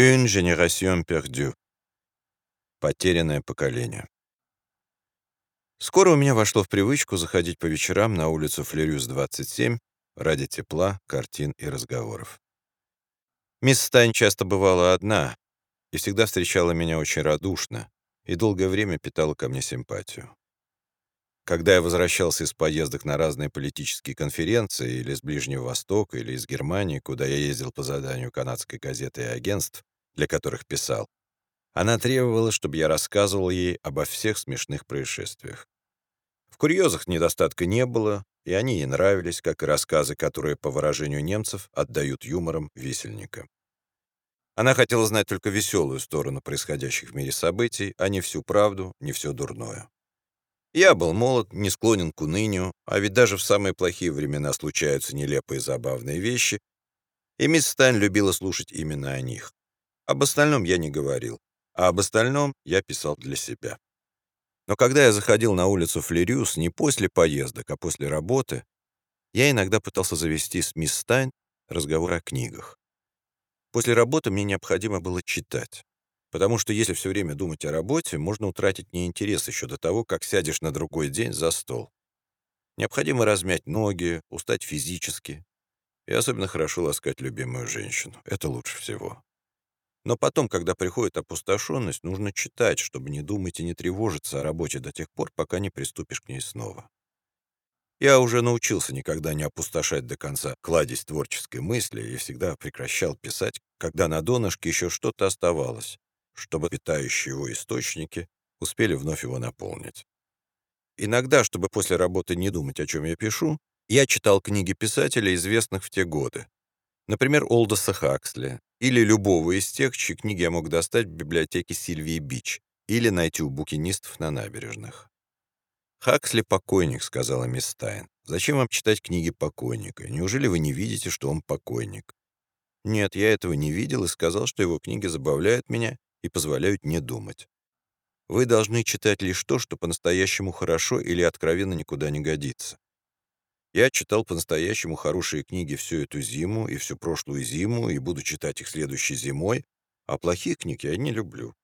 Une génération perdue. Потерянное поколение. Скоро у меня вошло в привычку заходить по вечерам на улицу Флерюс, 27, ради тепла, картин и разговоров. Мисс Стайн часто бывала одна и всегда встречала меня очень радушно и долгое время питала ко мне симпатию. Когда я возвращался из поездок на разные политические конференции или с Ближнего Востока, или из Германии, куда я ездил по заданию канадской газеты и агентств, для которых писал, она требовала, чтобы я рассказывал ей обо всех смешных происшествиях. В курьезах недостатка не было, и они ей нравились, как и рассказы, которые, по выражению немцев, отдают юмором висельника. Она хотела знать только веселую сторону происходящих в мире событий, а не всю правду, не все дурное. Я был молод, не склонен к унынию, а ведь даже в самые плохие времена случаются нелепые забавные вещи, и мисс Стайн любила слушать именно о них. Об остальном я не говорил, а об остальном я писал для себя. Но когда я заходил на улицу Флериус не после поездок, а после работы, я иногда пытался завести с мисс Стайн разговор о книгах. После работы мне необходимо было читать. Потому что если все время думать о работе, можно утратить неинтерес еще до того, как сядешь на другой день за стол. Необходимо размять ноги, устать физически. И особенно хорошо ласкать любимую женщину. Это лучше всего. Но потом, когда приходит опустошенность, нужно читать, чтобы не думать и не тревожиться о работе до тех пор, пока не приступишь к ней снова. Я уже научился никогда не опустошать до конца кладезь творческой мысли и всегда прекращал писать, когда на донышке еще что-то оставалось, чтобы питающие его источники успели вновь его наполнить. Иногда, чтобы после работы не думать, о чем я пишу, я читал книги писателей, известных в те годы. Например, Олдоса Хаксли, или любого из тех, чьи книги я мог достать в библиотеке Сильвии Бич, или найти у букинистов на набережных. «Хаксли — покойник», — сказала мисс Стайн. «Зачем вам читать книги покойника? Неужели вы не видите, что он покойник?» Нет, я этого не видел и сказал, что его книги забавляют меня и позволяют не думать. Вы должны читать лишь то, что по-настоящему хорошо или откровенно никуда не годится. Я читал по-настоящему хорошие книги всю эту зиму и всю прошлую зиму, и буду читать их следующей зимой, а плохие книги я не люблю.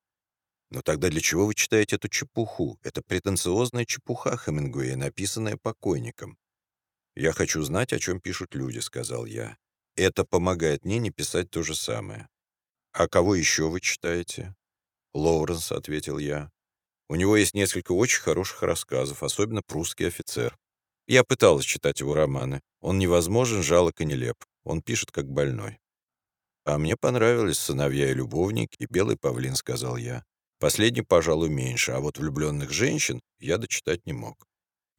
Но тогда для чего вы читаете эту чепуху? Это претенциозная чепуха Хемингуэя, написанная покойником. «Я хочу знать, о чем пишут люди», — сказал я. «Это помогает мне не писать то же самое». «А кого еще вы читаете?» «Лоуренс», — ответил я. «У него есть несколько очень хороших рассказов, особенно «Прусский офицер». Я пыталась читать его романы. Он невозможен, жалок и нелеп. Он пишет как больной. «А мне понравились «Сыновья и любовник» и «Белый павлин», — сказал я. Последний, пожалуй, меньше, а вот «Влюбленных женщин» я дочитать не мог.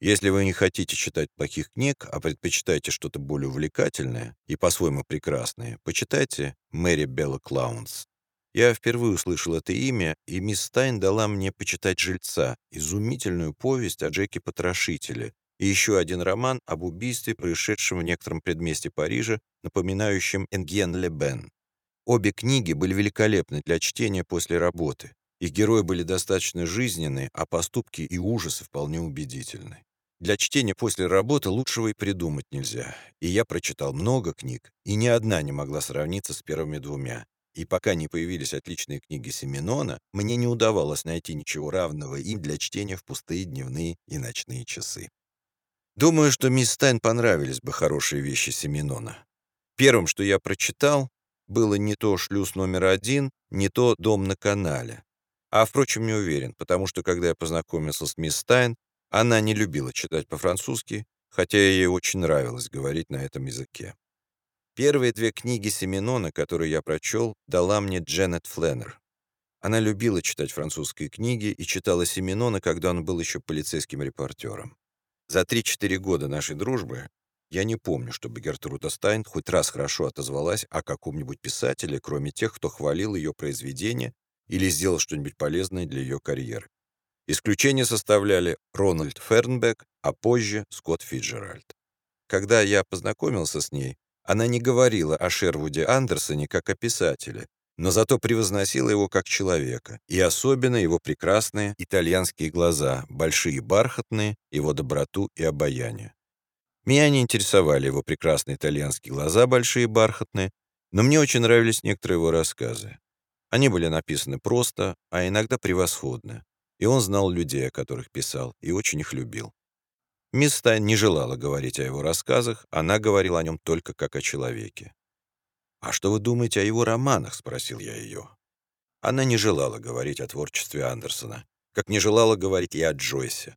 Если вы не хотите читать плохих книг, а предпочитаете что-то более увлекательное и по-своему прекрасное, почитайте «Мэри Белла Клаунс». Я впервые услышал это имя, и мисс Стайн дала мне почитать «Жильца», изумительную повесть о Джеке Потрошителе, и еще один роман об убийстве, происшедшем в некотором предместе Парижа, напоминающем Энгьен Ле Бен. Обе книги были великолепны для чтения после работы. Их герои были достаточно жизненны, а поступки и ужасы вполне убедительны. Для чтения после работы лучшего и придумать нельзя. И я прочитал много книг, и ни одна не могла сравниться с первыми двумя. И пока не появились отличные книги Семенона, мне не удавалось найти ничего равного им для чтения в пустые дневные и ночные часы. Думаю, что мисс Стайн понравились бы хорошие вещи Семенона. Первым, что я прочитал, было не то «Шлюз номер один», не то «Дом на канале». А, впрочем, не уверен, потому что, когда я познакомился с мисс Стайн, она не любила читать по-французски, хотя ей очень нравилось говорить на этом языке. Первые две книги Семенона, которые я прочел, дала мне Дженнет Фленнер. Она любила читать французские книги и читала Семенона, когда он был еще полицейским репортером. За 3-4 года нашей дружбы я не помню, чтобы Гертруда Стайн хоть раз хорошо отозвалась о каком-нибудь писателе, кроме тех, кто хвалил ее произведения или сделал что-нибудь полезное для ее карьеры. Исключение составляли Рональд Фернбек, а позже Скотт Фиджеральд. Когда я познакомился с ней, она не говорила о Шервуде Андерсоне как о писателе, но зато превозносила его как человека, и особенно его прекрасные итальянские глаза, большие бархатные, его доброту и обаяние. Меня не интересовали его прекрасные итальянские глаза, большие бархатные, но мне очень нравились некоторые его рассказы. Они были написаны просто, а иногда превосходно, и он знал людей, о которых писал, и очень их любил. Мисс Стайн не желала говорить о его рассказах, она говорила о нем только как о человеке. «А что вы думаете о его романах?» — спросил я ее. Она не желала говорить о творчестве Андерсона, как не желала говорить и о Джойсе.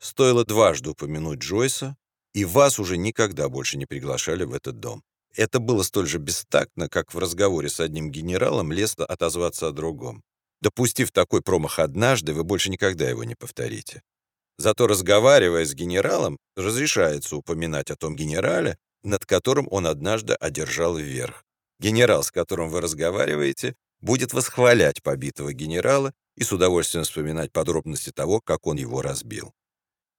Стоило дважды упомянуть Джойса, и вас уже никогда больше не приглашали в этот дом. Это было столь же бестактно, как в разговоре с одним генералом лестно отозваться о другом. Допустив такой промах однажды, вы больше никогда его не повторите. Зато разговаривая с генералом, разрешается упоминать о том генерале, над которым он однажды одержал верх. Генерал, с которым вы разговариваете, будет восхвалять побитого генерала и с удовольствием вспоминать подробности того, как он его разбил.